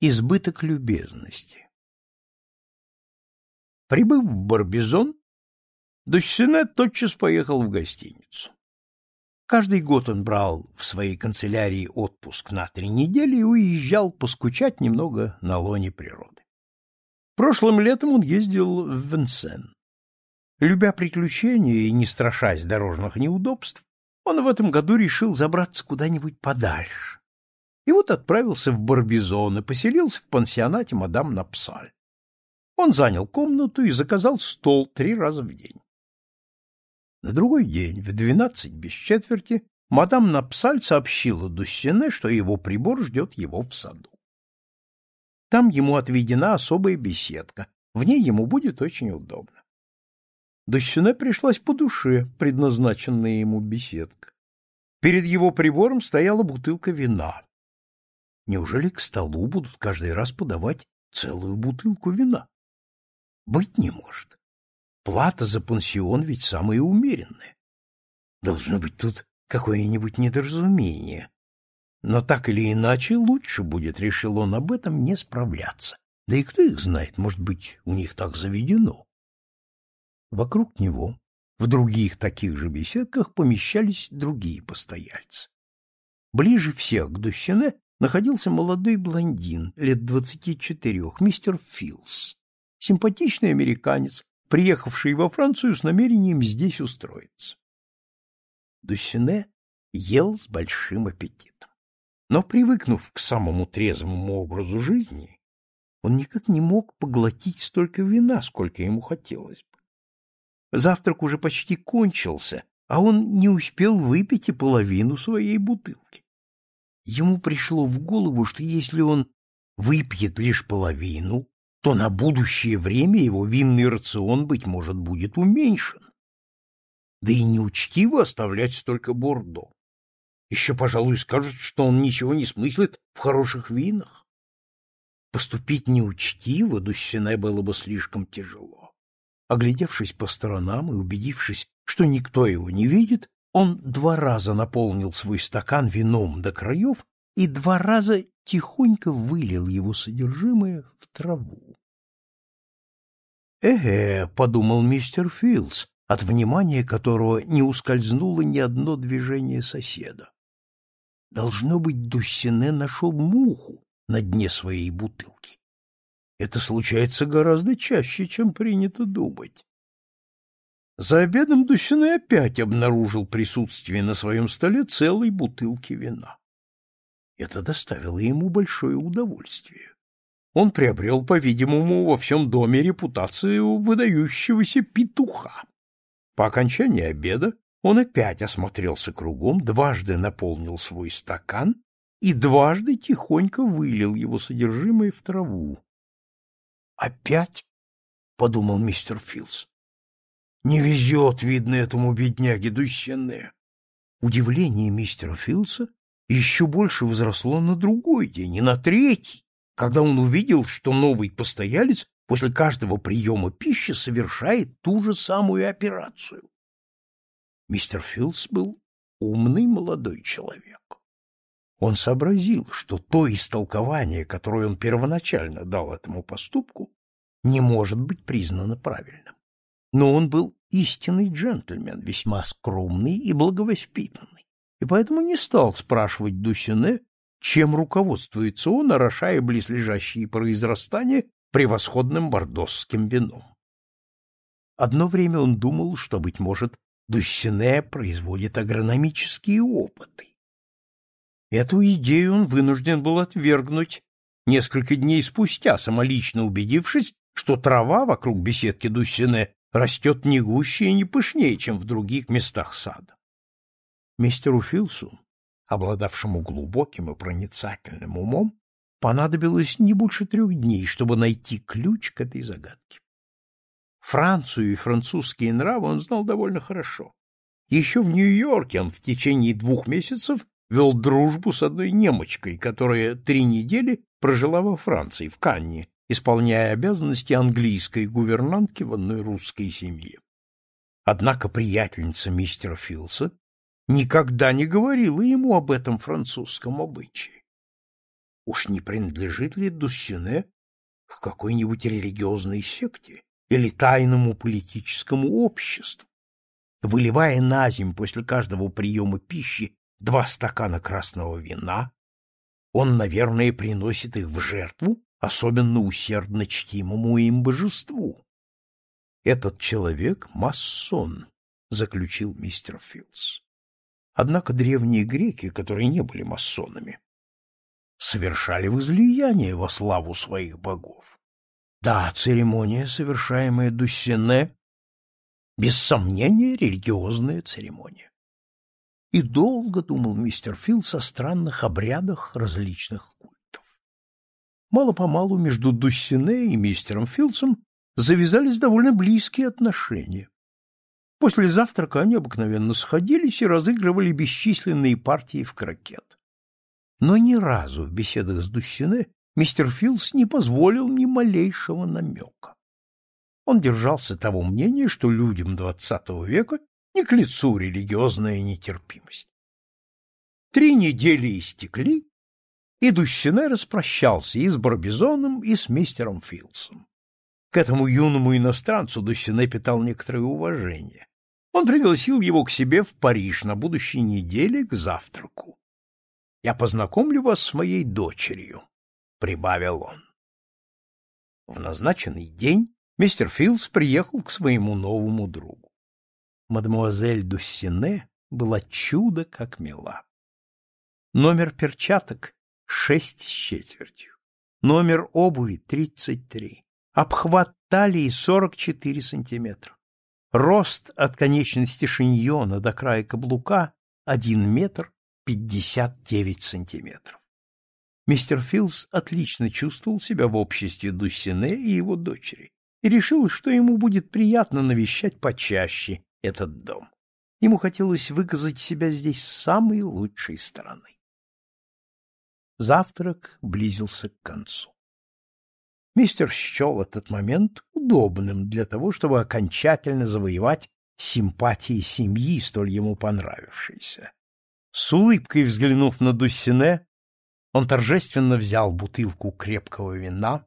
Избыток любезности. Прибыв в Барбизон, Дущене тотчас поехал в гостиницу. Каждый год он брал в своей канцелярии отпуск на три недели и уезжал поскучать немного на лоне природы. Прошлым летом он ездил в Венсен. Любя приключения и не страшась дорожных неудобств, он в этом году решил забраться куда-нибудь подальше, и вот отправился в Барбизон и поселился в пансионате мадам Напсаль. Он занял комнату и заказал стол три раза в день. На другой день, в двенадцать без четверти, мадам Напсаль сообщила Дуссене, что его прибор ждет его в саду. Там ему отведена особая беседка, в ней ему будет очень удобно. Дуссене пришлась по душе предназначенная ему беседка. Перед его прибором стояла бутылка вина. Неужели к столу будут каждый раз подавать целую бутылку вина? Быть не может. Плата за пансион ведь самая умеренная. Должно быть тут какое-нибудь недоразумение. Но так или иначе лучше будет, решил он об этом не справляться. Да и кто их знает, может быть, у них так заведено. Вокруг него, в других таких же беседках, помещались другие постояльцы. Ближе всех к Дущене находился молодой блондин, лет двадцати четырех, мистер Филс, симпатичный американец, приехавший во Францию с намерением здесь устроиться. Дусине ел с большим аппетитом. Но, привыкнув к самому трезвому образу жизни, он никак не мог поглотить столько вина, сколько ему хотелось бы. Завтрак уже почти кончился, а он не успел выпить и половину своей бутылки. Ему пришло в голову, что если он выпьет лишь половину, то на будущее время его винный рацион, быть может, будет уменьшен. Да и неучтиво оставлять столько бордо. Еще, пожалуй, скажут, что он ничего не смыслит в хороших винах. Поступить неучтиво Дуссине было бы слишком тяжело. Оглядевшись по сторонам и убедившись, что никто его не видит, он два раза наполнил свой стакан вином до краев и два раза тихонько вылил его содержимое в траву. «Э-э», — подумал мистер Филдс, от внимания которого не ускользнуло ни одно движение соседа. Должно быть, Дуссине нашел муху на дне своей бутылки. Это случается гораздо чаще, чем принято думать. За обедом Дущине опять обнаружил присутствие на своем столе целой бутылки вина. Это доставило ему большое удовольствие. Он приобрел, по-видимому, во всем доме репутацию выдающегося петуха. По окончании обеда он опять осмотрелся кругом, дважды наполнил свой стакан и дважды тихонько вылил его содержимое в траву. «Опять?» — подумал мистер Филс. Не везет, видно, этому бедняге Дущене. Удивление мистера Филса еще больше возросло на другой день и на третий, когда он увидел, что новый постоялец после каждого приема пищи совершает ту же самую операцию. Мистер Филс был умный молодой человек. Он сообразил, что то истолкование, которое он первоначально дал этому поступку, не может быть признано правильным. Но он был истинный джентльмен, весьма скромный и благовоспитанный, и поэтому не стал спрашивать Дусине, чем руководствуется он, орошая близлежащие произрастания превосходным бордосским вином. Одно время он думал, что, быть может, Дуссине производит агрономические опыты. Эту идею он вынужден был отвергнуть несколько дней спустя, самолично убедившись, что трава вокруг беседки Дуссине растет не гуще и не пышнее, чем в других местах сада. Мистеру Филсу, обладавшему глубоким и проницательным умом, понадобилось не больше трех дней, чтобы найти ключ к этой загадке. Францию и французские нравы он знал довольно хорошо. Еще в Нью-Йорке он в течение двух месяцев вел дружбу с одной немочкой, которая три недели прожила во Франции, в Канне, исполняя обязанности английской гувернантки в одной русской семье. Однако приятельница мистера Филса никогда не говорила ему об этом французском обычае. Уж не принадлежит ли Дуссине к какой-нибудь религиозной секте или тайному политическому обществу? Выливая на земь после каждого приема пищи два стакана красного вина, он, наверное, приносит их в жертву особенно усердно чтимому им божеству. Этот человек — массон, — заключил мистер Филдс. Однако древние греки, которые не были масонами, совершали возлияние во славу своих богов. Да, церемония, совершаемая Дуссене, без сомнения, религиозная церемония. И долго думал мистер Филдс о странных обрядах различных культов. Мало-помалу между Дуссене и мистером Филдсом завязались довольно близкие отношения. После завтрака они обыкновенно сходились и разыгрывали бесчисленные партии в крокет. Но ни разу в беседах с Дуссине мистер Филс не позволил ни малейшего намека. Он держался того мнения, что людям двадцатого века не к лицу религиозная нетерпимость. Три недели истекли, и Дуссине распрощался и с Барбизоном, и с мистером Филсом. К этому юному иностранцу Дуссине питал некоторое уважение. Он пригласил его к себе в Париж на будущей неделе к завтраку. «Я познакомлю вас с моей дочерью», — прибавил он. В назначенный день мистер Филдс приехал к своему новому другу. Мадемуазель Дуссине была чудо как мила. Номер перчаток — шесть с четвертью. Номер обуви — тридцать три обхват талии 44 сантиметра. Рост от конечности шиньона до края каблука 1 метр 59 сантиметров. Мистер Филс отлично чувствовал себя в обществе Дуссине и его дочери и решил, что ему будет приятно навещать почаще этот дом. Ему хотелось выказать себя здесь с самой лучшей стороны. Завтрак близился к концу. Мистер счел этот момент удобным для того, чтобы окончательно завоевать симпатии семьи, столь ему понравившейся. С улыбкой взглянув на Дуссине, он торжественно взял бутылку крепкого вина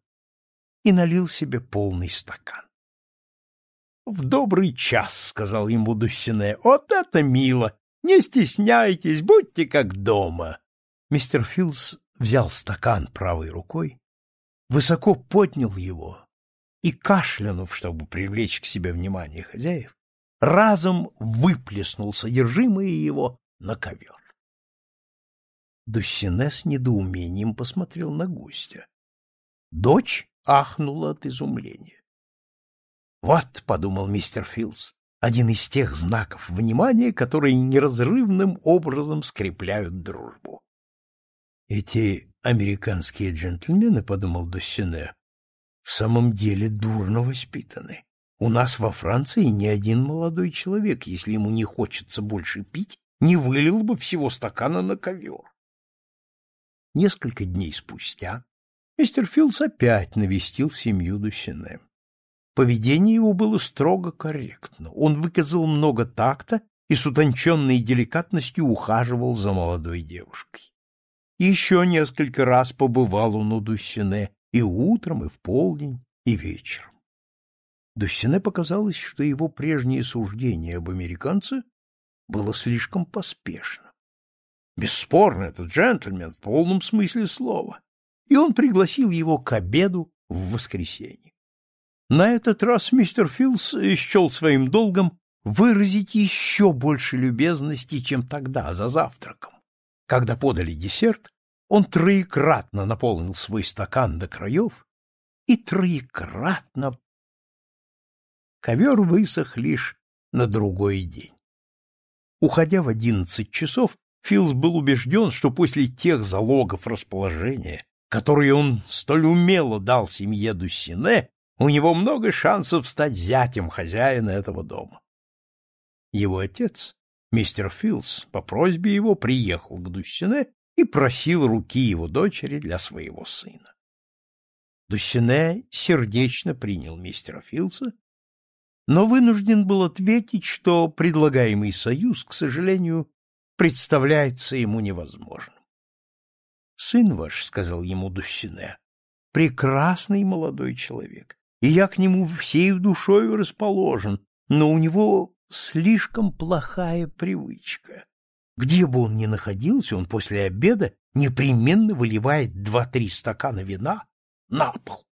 и налил себе полный стакан. — В добрый час, — сказал ему Дуссине, — вот это мило! Не стесняйтесь, будьте как дома. Мистер Филс взял стакан правой рукой высоко поднял его и, кашлянув, чтобы привлечь к себе внимание хозяев, разом выплеснул содержимое его на ковер. Дуссине с недоумением посмотрел на гостя. Дочь ахнула от изумления. «Вот», — подумал мистер Филс, — один из тех знаков внимания, которые неразрывным образом скрепляют дружбу. Эти американские джентльмены, — подумал Доссене, — в самом деле дурно воспитаны. У нас во Франции ни один молодой человек, если ему не хочется больше пить, не вылил бы всего стакана на ковер. Несколько дней спустя мистер Филдс опять навестил семью Дусине. Поведение его было строго корректно. Он выказал много такта и с утонченной деликатностью ухаживал за молодой девушкой. Еще несколько раз побывал он у Дуссине и утром, и в полдень, и вечером. Дуссине показалось, что его прежнее суждение об американце было слишком поспешно. Бесспорно, этот джентльмен в полном смысле слова. И он пригласил его к обеду в воскресенье. На этот раз мистер Филс счел своим долгом выразить еще больше любезности, чем тогда, за завтраком. Когда подали десерт, он троекратно наполнил свой стакан до краев и троекратно... Ковер высох лишь на другой день. Уходя в одиннадцать часов, Филс был убежден, что после тех залогов расположения, которые он столь умело дал семье Дуссине, у него много шансов стать зятем хозяина этого дома. Его отец Мистер Филс по просьбе его приехал к Дуссине и просил руки его дочери для своего сына. Дуссине сердечно принял мистера Филса, но вынужден был ответить, что предлагаемый союз, к сожалению, представляется ему невозможным. Сын ваш, — сказал ему Дуссине, — прекрасный молодой человек, и я к нему всею душою расположен, но у него слишком плохая привычка. Где бы он ни находился, он после обеда непременно выливает два-три стакана вина на пол.